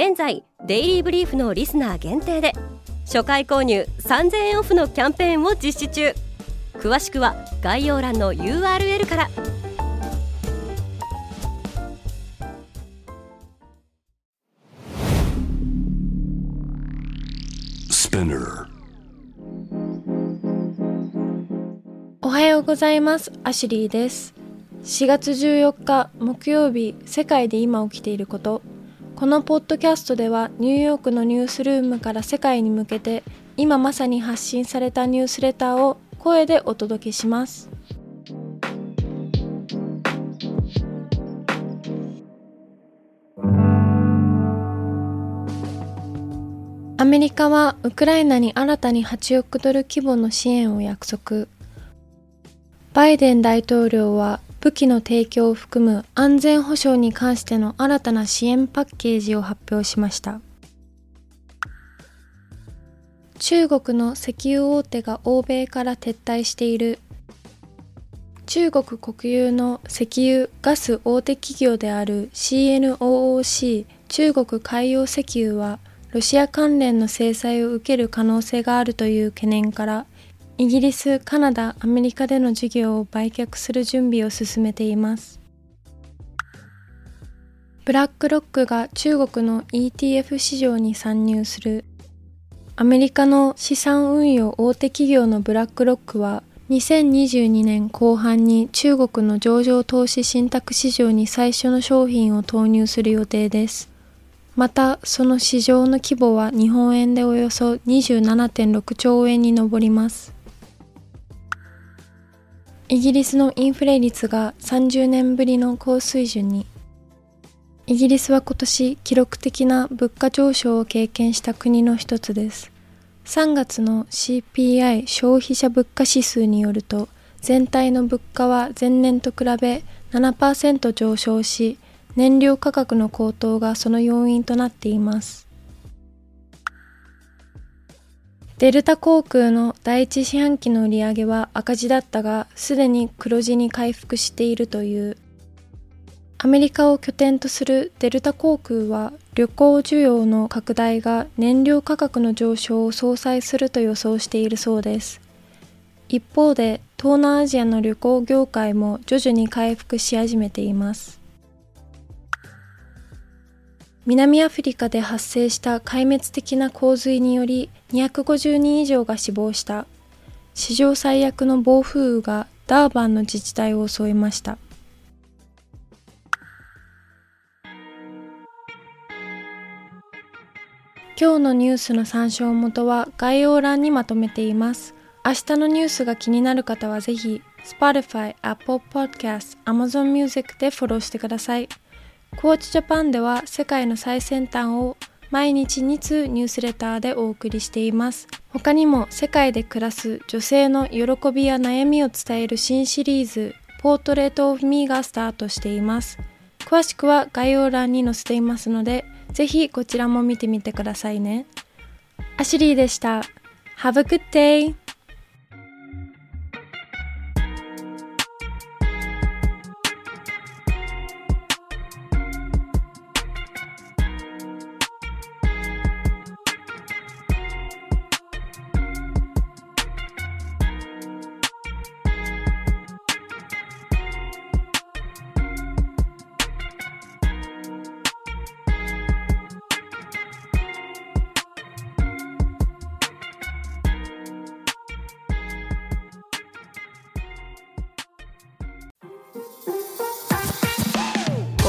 現在デイリーブリーフのリスナー限定で初回購入3000円オフのキャンペーンを実施中。詳しくは概要欄の URL から。おはようございます。アシュリーです。4月14日木曜日世界で今起きていることこのポッドキャストではニューヨークのニュースルームから世界に向けて今まさに発信されたニュースレターを声でお届けします。アメリカはウクライナに新たに8億ドル規模の支援を約束。バイデン大統領は武器の提供を含む安全保障に関しての新たな支援パッケージを発表しました。中国の石油大手が欧米から撤退している。中国国有の石油・ガス大手企業である CNOOC 中国海洋石油はロシア関連の制裁を受ける可能性があるという懸念からイギリス、カナダ、アメリカでの事業を売却する準備を進めています。ブラックロックが中国の ETF 市場に参入する。アメリカの資産運用大手企業のブラックロックは2022年後半に中国の上場投資信託市場に最初の商品を投入する予定です。また、その市場の規模は日本円でおよそ27.6兆円に上ります。イギリスのインフレ率が30年ぶりの高水準に。イギリスは今年記録的な物価上昇を経験した国の一つです。3月の CPI 消費者物価指数によると全体の物価は前年と比べ7%上昇し燃料価格の高騰がその要因となっています。デルタ航空の第一四半期の売り上げは赤字だったが、すでに黒字に回復しているという。アメリカを拠点とするデルタ航空は旅行需要の拡大が燃料価格の上昇を相殺すると予想しているそうです。一方で東南アジアの旅行業界も徐々に回復し始めています。南アフリカで発生した壊滅的な洪水により250人以上が死亡した。史上最悪の暴風雨がダーバンの自治体を襲いました。今日のニュースの参照元は概要欄にまとめています。明日のニュースが気になる方はぜひ Spotify、Apple Podcast、Amazon Music でフォローしてください。コーチジャパンでは世界の最先端を毎日2通ニュースレターでお送りしています。他にも世界で暮らす女性の喜びや悩みを伝える新シリーズポートレートオフミーがスタートしています。詳しくは概要欄に載せていますので、ぜひこちらも見てみてくださいね。アシュリーでした。Have a good day!